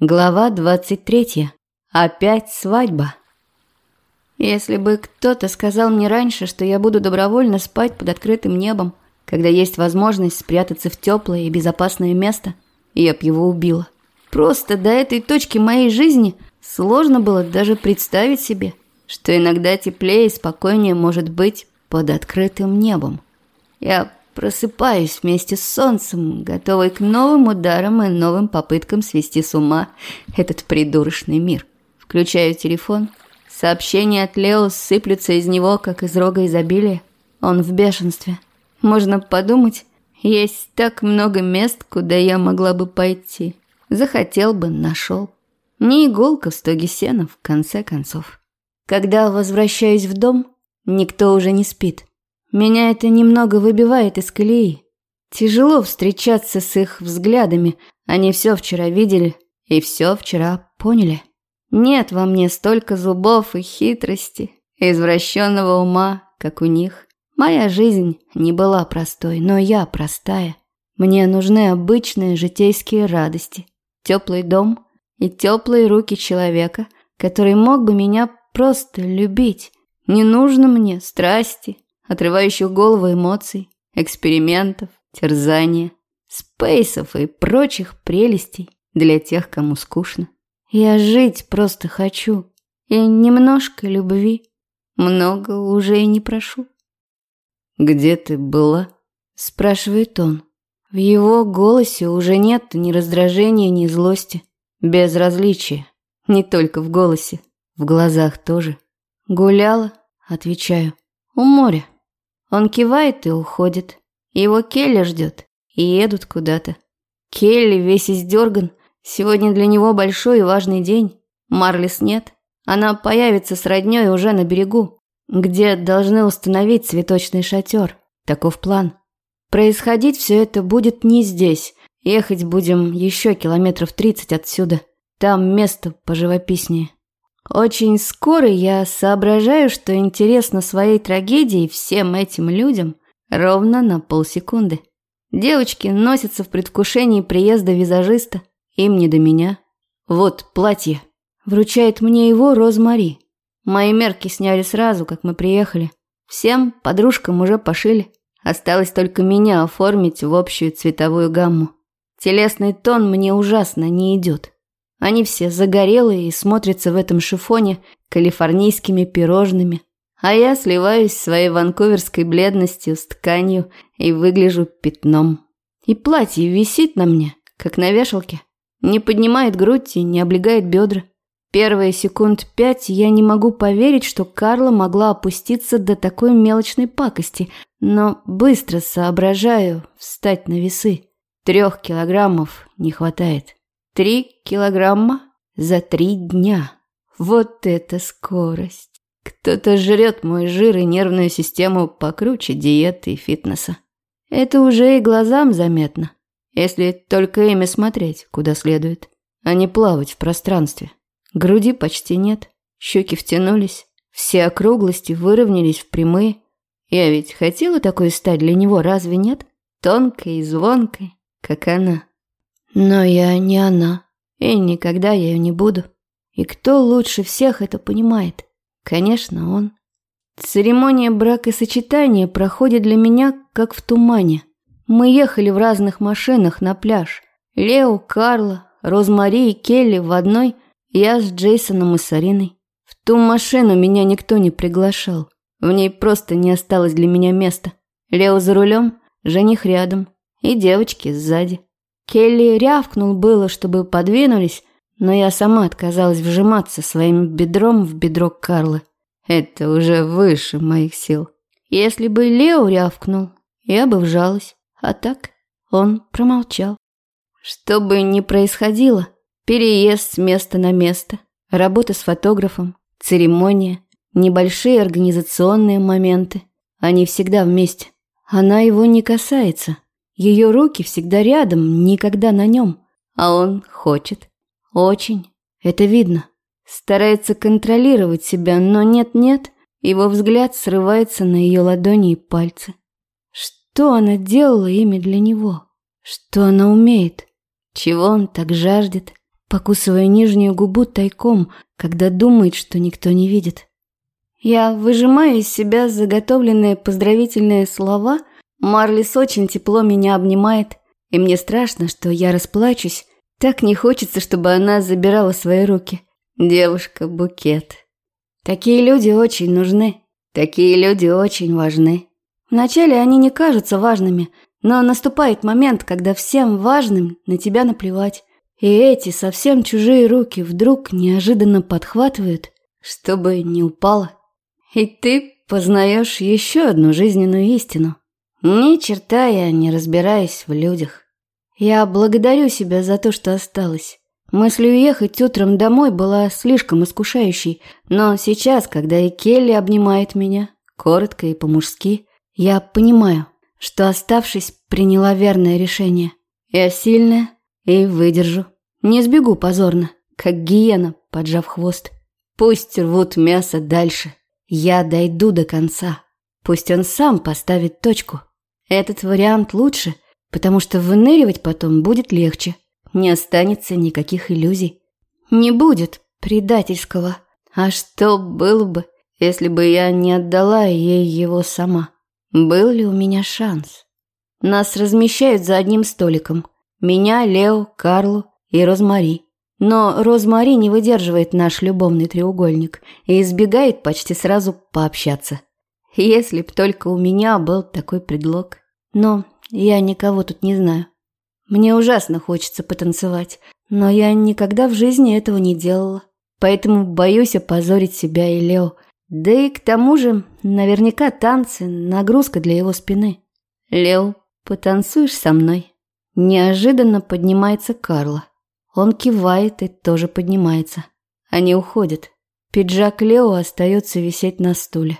Глава 23. Опять свадьба. Если бы кто-то сказал мне раньше, что я буду добровольно спать под открытым небом, когда есть возможность спрятаться в теплое и безопасное место, я б его убила. Просто до этой точки моей жизни сложно было даже представить себе, что иногда теплее и спокойнее может быть под открытым небом. Я Просыпаюсь вместе с солнцем, готовый к новым ударам и новым попыткам свести с ума этот придурочный мир. Включаю телефон. Сообщения от Лео сыплются из него, как из рога изобилия. Он в бешенстве. Можно подумать, есть так много мест, куда я могла бы пойти. Захотел бы, нашел. Не иголка в стоге сена, в конце концов. Когда возвращаюсь в дом, никто уже не спит. Меня это немного выбивает из колеи. Тяжело встречаться с их взглядами. Они все вчера видели и все вчера поняли. Нет во мне столько зубов и хитрости, извращенного ума, как у них. Моя жизнь не была простой, но я простая. Мне нужны обычные житейские радости. Теплый дом и теплые руки человека, который мог бы меня просто любить. Не нужно мне страсти, отрывающих голову эмоций, экспериментов, терзания, спейсов и прочих прелестей для тех, кому скучно. Я жить просто хочу. И немножко любви. Много уже и не прошу. «Где ты была?» – спрашивает он. В его голосе уже нет ни раздражения, ни злости. Безразличие. Не только в голосе, в глазах тоже. «Гуляла», – отвечаю, – «у моря». Он кивает и уходит. Его Келли ждет. И едут куда-то. Келли весь издерган. Сегодня для него большой и важный день. Марлис нет. Она появится с роднёй уже на берегу, где должны установить цветочный шатер. Таков план. Происходить все это будет не здесь. Ехать будем еще километров тридцать отсюда. Там место поживописнее. Очень скоро я соображаю, что интересно своей трагедией всем этим людям ровно на полсекунды. Девочки носятся в предвкушении приезда визажиста. Им не до меня. Вот платье. Вручает мне его Розмари. Мои мерки сняли сразу, как мы приехали. Всем подружкам уже пошили. Осталось только меня оформить в общую цветовую гамму. Телесный тон мне ужасно не идет. Они все загорелые и смотрятся в этом шифоне калифорнийскими пирожными. А я сливаюсь своей ванкуверской бледностью с тканью и выгляжу пятном. И платье висит на мне, как на вешалке. Не поднимает грудь и не облегает бедра. Первые секунд пять я не могу поверить, что Карла могла опуститься до такой мелочной пакости, но быстро соображаю встать на весы. Трех килограммов не хватает. Три килограмма за три дня. Вот это скорость. Кто-то жрет мой жир и нервную систему покруче диеты и фитнеса. Это уже и глазам заметно, если только ими смотреть, куда следует, а не плавать в пространстве. Груди почти нет, щеки втянулись, все округлости выровнялись в прямые. Я ведь хотела такой стать для него, разве нет? Тонкой и звонкой, как она. Но я не она, и никогда я ее не буду. И кто лучше всех это понимает? Конечно, он. Церемония бракосочетания проходит для меня как в тумане. Мы ехали в разных машинах на пляж. Лео, Карла, Розмари и Келли в одной, я с Джейсоном и Сариной. В ту машину меня никто не приглашал. В ней просто не осталось для меня места. Лео за рулем, жених рядом и девочки сзади. Келли рявкнул было, чтобы подвинулись, но я сама отказалась вжиматься своим бедром в бедро Карлы. Это уже выше моих сил. Если бы Лео рявкнул, я бы вжалась, а так он промолчал. Что бы ни происходило, переезд с места на место, работа с фотографом, церемония, небольшие организационные моменты, они всегда вместе. Она его не касается, ее руки всегда рядом, никогда на нем. А он хочет. Очень. Это видно. Старается контролировать себя, но нет-нет, его взгляд срывается на ее ладони и пальцы. Что она делала ими для него? Что она умеет? Чего он так жаждет? покусывая нижнюю губу тайком, когда думает, что никто не видит. Я выжимаю из себя заготовленные поздравительные слова. Марлис очень тепло меня обнимает, и мне страшно, что я расплачусь. Так не хочется, чтобы она забирала свои руки. Девушка-букет. Такие люди очень нужны. Такие люди очень важны. Вначале они не кажутся важными, но наступает момент, когда всем важным на тебя наплевать. И эти совсем чужие руки вдруг неожиданно подхватывают, чтобы не упало. И ты познаешь еще одну жизненную истину. Ни черта я не разбираюсь в людях. Я благодарю себя за то, что осталась. Мысль уехать утром домой была слишком искушающей, но сейчас, когда и Келли обнимает меня, коротко и по-мужски, я понимаю, что, оставшись, приняла верное решение. Я сильная и выдержу. Не сбегу позорно, как гиена, поджав хвост. Пусть рвут мясо дальше. Я дойду до конца. Пусть он сам поставит точку. Этот вариант лучше, потому что выныривать потом будет легче не останется никаких иллюзий. Не будет предательского. А что было бы, если бы я не отдала ей его сама? Был ли у меня шанс? Нас размещают за одним столиком. Меня, Лео, Карлу и Розмари. Но Розмари не выдерживает наш любовный треугольник и избегает почти сразу пообщаться. Если б только у меня был такой предлог. Но я никого тут не знаю. Мне ужасно хочется потанцевать, но я никогда в жизни этого не делала. Поэтому боюсь опозорить себя и Лео. Да и к тому же, наверняка танцы – нагрузка для его спины. Лео, потанцуешь со мной? Неожиданно поднимается Карла. Он кивает и тоже поднимается. Они уходят. Пиджак Лео остается висеть на стуле.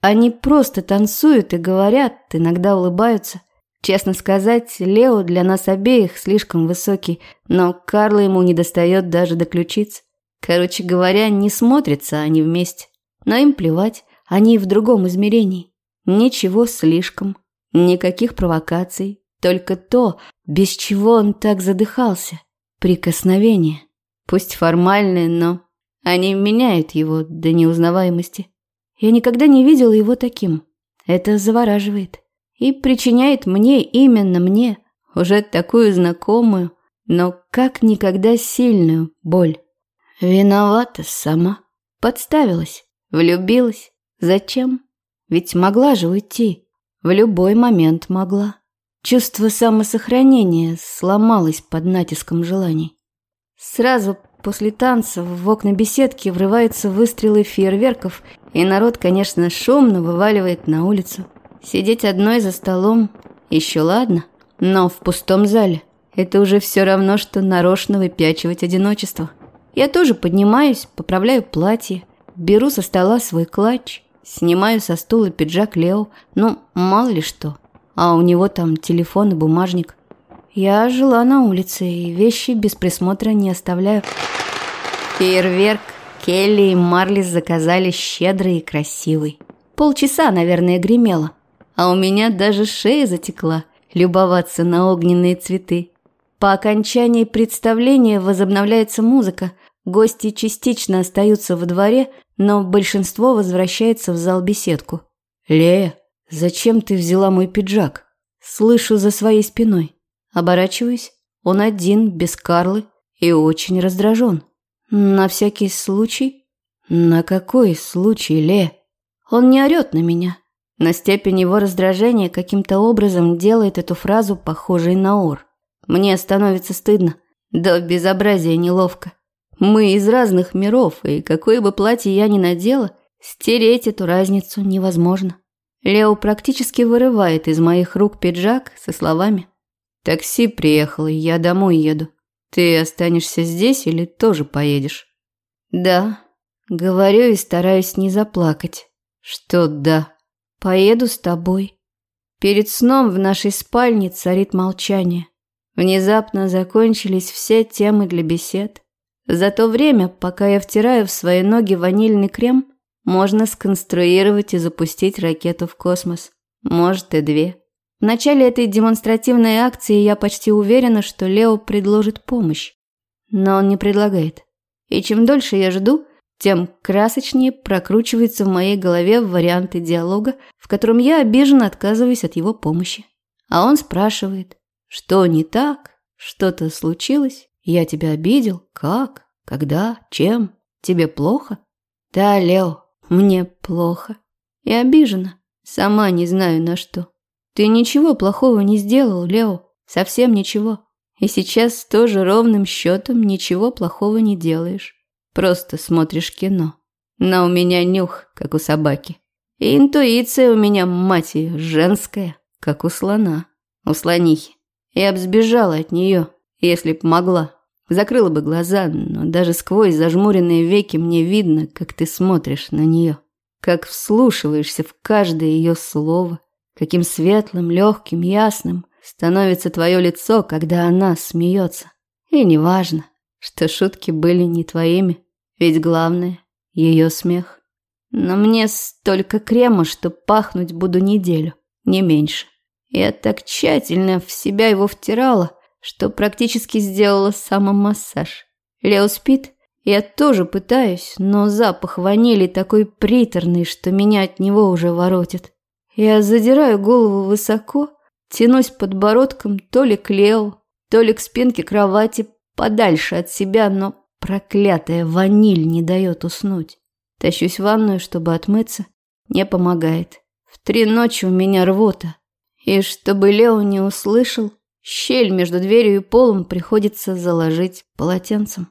Они просто танцуют и говорят, иногда улыбаются. Честно сказать, Лео для нас обеих слишком высокий, но Карла ему не достает даже до ключиц. Короче говоря, не смотрятся они вместе. Но им плевать, они в другом измерении. Ничего слишком, никаких провокаций, только то, без чего он так задыхался. Прикосновение. Пусть формальное, но они меняют его до неузнаваемости. Я никогда не видела его таким. Это завораживает и причиняет мне, именно мне, уже такую знакомую, но как никогда сильную боль. Виновата сама. Подставилась, влюбилась. Зачем? Ведь могла же уйти. В любой момент могла. Чувство самосохранения сломалось под натиском желаний. Сразу после танца в окна беседки врываются выстрелы фейерверков, и народ, конечно, шумно вываливает на улицу. Сидеть одной за столом еще ладно, но в пустом зале это уже все равно, что нарочно выпячивать одиночество. Я тоже поднимаюсь, поправляю платье, беру со стола свой клатч, снимаю со стула пиджак Лео, ну, мало ли что. А у него там телефон и бумажник. Я жила на улице и вещи без присмотра не оставляю. Фейерверк Келли и Марли заказали щедрый и красивый. Полчаса, наверное, гремело а у меня даже шея затекла любоваться на огненные цветы. По окончании представления возобновляется музыка, гости частично остаются во дворе, но большинство возвращается в зал-беседку. «Лея, зачем ты взяла мой пиджак?» Слышу за своей спиной. Оборачиваюсь. Он один, без Карлы, и очень раздражен. На всякий случай? На какой случай, Ле? Он не орет на меня, но степень его раздражения каким-то образом делает эту фразу похожей на ор. Мне становится стыдно, да безобразия неловко. Мы из разных миров, и какое бы платье я ни надела, стереть эту разницу невозможно. Лео практически вырывает из моих рук пиджак со словами «Такси приехало, я домой еду. Ты останешься здесь или тоже поедешь?» «Да», — говорю и стараюсь не заплакать. «Что да?» Поеду с тобой. Перед сном в нашей спальне царит молчание. Внезапно закончились все темы для бесед. За то время, пока я втираю в свои ноги ванильный крем, можно сконструировать и запустить ракету в космос. Может и две. В начале этой демонстративной акции я почти уверена, что Лео предложит помощь. но он не предлагает. И чем дольше я жду, тем красочнее прокручиваются в моей голове варианты диалога, в котором я обиженно отказываюсь от его помощи. А он спрашивает, что не так, что-то случилось, я тебя обидел, как, когда, чем, тебе плохо? Да, Лео, мне плохо. И обижена, сама не знаю на что. Ты ничего плохого не сделал, Лео, совсем ничего. И сейчас тоже ровным счетом ничего плохого не делаешь. Просто смотришь кино. Но у меня нюх, как у собаки. И интуиция у меня, мать ее, женская, как у слона. У слонихи. Я б сбежала от нее, если б могла. Закрыла бы глаза, но даже сквозь зажмуренные веки мне видно, как ты смотришь на нее. Как вслушиваешься в каждое ее слово. Каким светлым, легким, ясным становится твое лицо, когда она смеется. И неважно, что шутки были не твоими, ведь главное – ее смех. Но мне столько крема, что пахнуть буду неделю, не меньше. Я так тщательно в себя его втирала, что практически сделала самомассаж. Лео спит, я тоже пытаюсь, но запах ванили такой приторный, что меня от него уже воротит. Я задираю голову высоко, тянусь подбородком то ли к Лео, то ли к спинке кровати, подальше от себя, но проклятая ваниль не дает уснуть. Тащусь в ванную, чтобы отмыться. Не помогает. В три ночи у меня рвота. И чтобы Лео не услышал, щель между дверью и полом приходится заложить полотенцем.